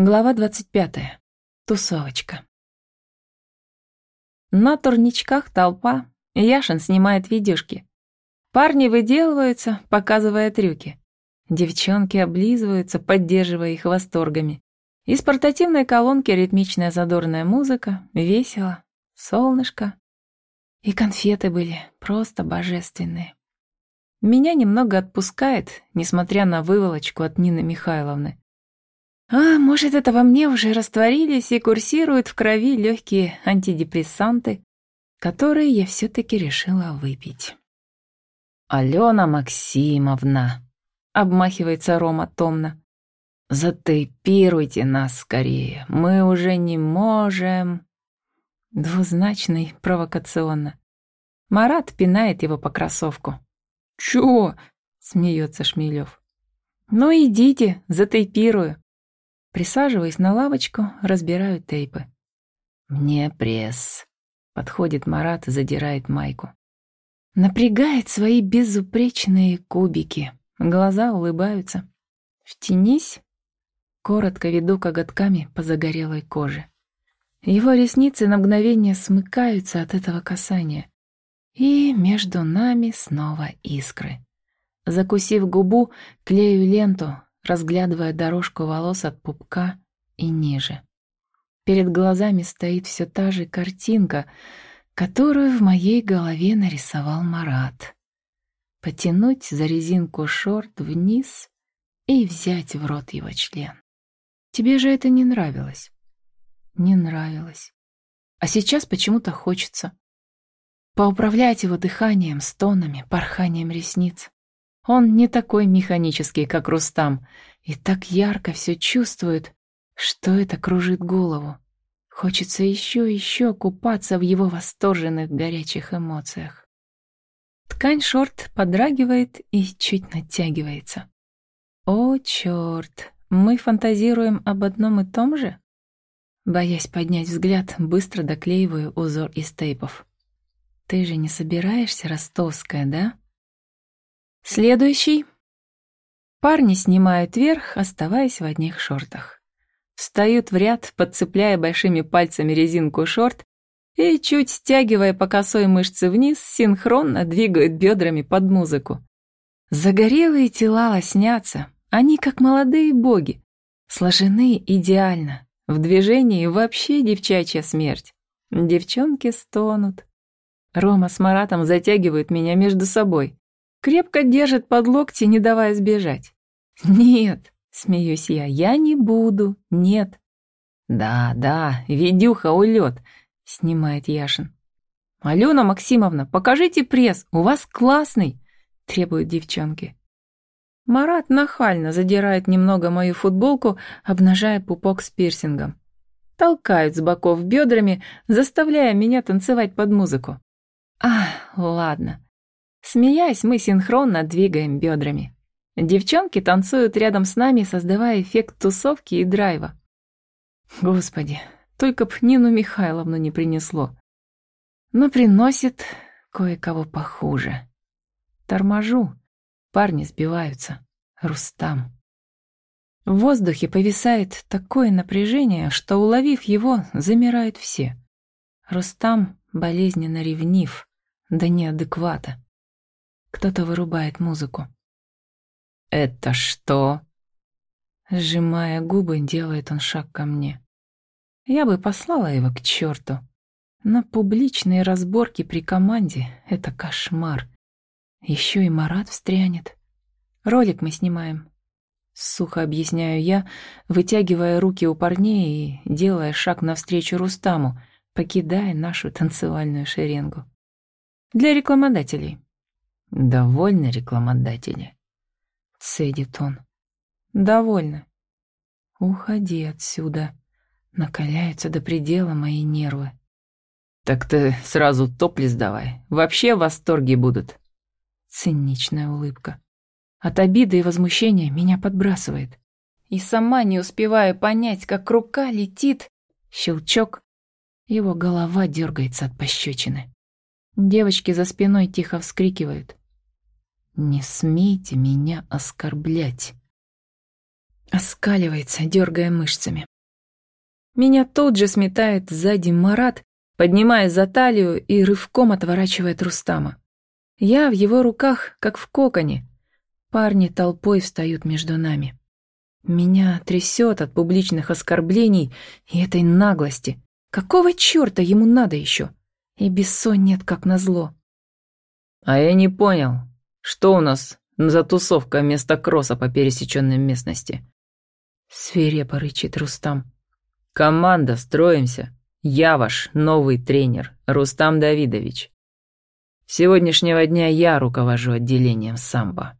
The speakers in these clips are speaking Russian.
Глава 25. Тусовочка. На турничках толпа, Яшин снимает видюшки. Парни выделываются, показывая трюки. Девчонки облизываются, поддерживая их восторгами. Из портативной колонки ритмичная задорная музыка, весело, солнышко. И конфеты были просто божественные. Меня немного отпускает, несмотря на выволочку от Нины Михайловны. А может, это во мне уже растворились и курсируют в крови легкие антидепрессанты, которые я все-таки решила выпить. «Алена Максимовна», — обмахивается Рома томно, — «затейпируйте нас скорее, мы уже не можем». Двузначный, провокационно. Марат пинает его по кроссовку. «Чё?» — смеется Шмелев. «Ну идите, затейпирую». Присаживаясь на лавочку, разбираю тейпы. «Мне пресс», — подходит Марат и задирает майку. Напрягает свои безупречные кубики. Глаза улыбаются. «Втянись?» Коротко веду коготками по загорелой коже. Его ресницы на мгновение смыкаются от этого касания. И между нами снова искры. Закусив губу, клею ленту, разглядывая дорожку волос от пупка и ниже. Перед глазами стоит все та же картинка, которую в моей голове нарисовал Марат. Потянуть за резинку шорт вниз и взять в рот его член. Тебе же это не нравилось? Не нравилось. А сейчас почему-то хочется. Поуправлять его дыханием, стонами, порханием ресниц. Он не такой механический, как Рустам, и так ярко все чувствует, что это кружит голову. Хочется еще и еще купаться в его восторженных горячих эмоциях. Ткань шорт подрагивает и чуть натягивается. О, черт, мы фантазируем об одном и том же? Боясь поднять взгляд, быстро доклеиваю узор из тейпов. Ты же не собираешься, ростовская, да? Следующий. Парни снимают верх, оставаясь в одних шортах. Встают в ряд, подцепляя большими пальцами резинку шорт и, чуть стягивая по косой мышце вниз, синхронно двигают бедрами под музыку. Загорелые тела лоснятся, они как молодые боги, сложены идеально. В движении вообще девчачья смерть. Девчонки стонут. Рома с Маратом затягивают меня между собой. Крепко держит под локти, не давая сбежать. «Нет», — смеюсь я, — «я не буду, нет». «Да, да, ведюха, улет», — снимает Яшин. «Алена Максимовна, покажите пресс, у вас классный», — требуют девчонки. Марат нахально задирает немного мою футболку, обнажая пупок с пирсингом. Толкают с боков бедрами, заставляя меня танцевать под музыку. А, ладно. Смеясь, мы синхронно двигаем бедрами. Девчонки танцуют рядом с нами, создавая эффект тусовки и драйва. Господи, только б Нину Михайловну не принесло. Но приносит кое-кого похуже. Торможу. Парни сбиваются. Рустам. В воздухе повисает такое напряжение, что, уловив его, замирают все. Рустам болезненно ревнив, да неадеквата. Кто-то вырубает музыку. «Это что?» Сжимая губы, делает он шаг ко мне. Я бы послала его к черту. Но публичные разборки при команде — это кошмар. Еще и Марат встрянет. Ролик мы снимаем. Сухо объясняю я, вытягивая руки у парней и делая шаг навстречу Рустаму, покидая нашу танцевальную шеренгу. Для рекламодателей. «Довольно, рекламодатели?» — цедит он. «Довольно. Уходи отсюда. Накаляются до предела мои нервы». «Так ты сразу топлис давай. Вообще в восторге будут». Циничная улыбка. От обиды и возмущения меня подбрасывает. И сама не успеваю понять, как рука летит. Щелчок. Его голова дергается от пощечины. Девочки за спиной тихо вскрикивают. «Не смейте меня оскорблять!» Оскаливается, дергая мышцами. Меня тут же сметает сзади Марат, поднимая за талию и рывком отворачивает Рустама. Я в его руках, как в коконе. Парни толпой встают между нами. Меня трясет от публичных оскорблений и этой наглости. Какого черта ему надо еще? И бессонь нет, как назло. А я не понял, что у нас за тусовка вместо кросса по пересеченной местности? Свирепо рычит Рустам. Команда, строимся. Я ваш новый тренер, Рустам Давидович. С сегодняшнего дня я руковожу отделением самбо.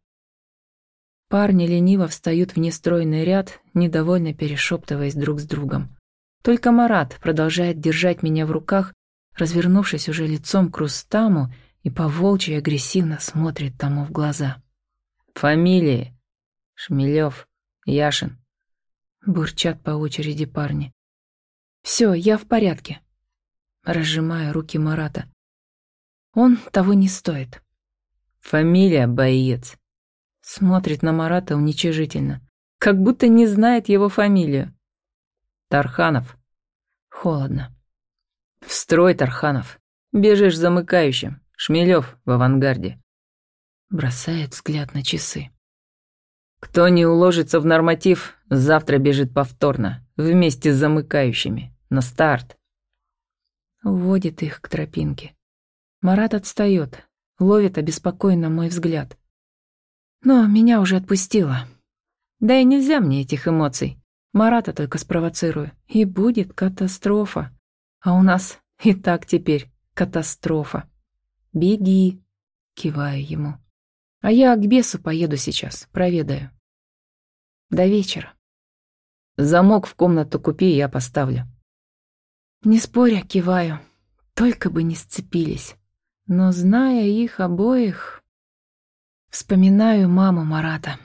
Парни лениво встают в нестройный ряд, недовольно перешептываясь друг с другом. Только Марат продолжает держать меня в руках, развернувшись уже лицом к Рустаму и по волчьи агрессивно смотрит тому в глаза. «Фамилии?» «Шмелев, Яшин». Бурчат по очереди парни. Все, я в порядке. Разжимаю руки Марата. Он того не стоит. Фамилия боец. Смотрит на Марата уничижительно. Как будто не знает его фамилию. Тарханов. Холодно. В строй, Тарханов. Бежишь замыкающим. Шмелев в авангарде. Бросает взгляд на часы. Кто не уложится в норматив, завтра бежит повторно, вместе с замыкающими, на старт. Уводит их к тропинке. Марат отстает, ловит обеспокоенно мой взгляд. Но меня уже отпустило. Да и нельзя мне этих эмоций. Марата только спровоцирую, и будет катастрофа. А у нас и так теперь катастрофа. Беги, киваю ему. А я к бесу поеду сейчас, проведаю. До вечера. Замок в комнату купи, я поставлю. Не споря, киваю. Только бы не сцепились. Но зная их обоих... Вспоминаю маму Марата.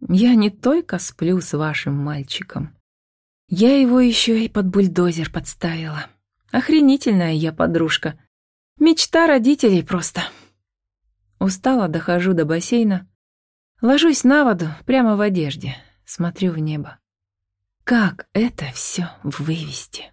Я не только сплю с вашим мальчиком. Я его еще и под бульдозер подставила. Охренительная я подружка. Мечта родителей просто. Устала, дохожу до бассейна. Ложусь на воду, прямо в одежде. Смотрю в небо. Как это все вывести?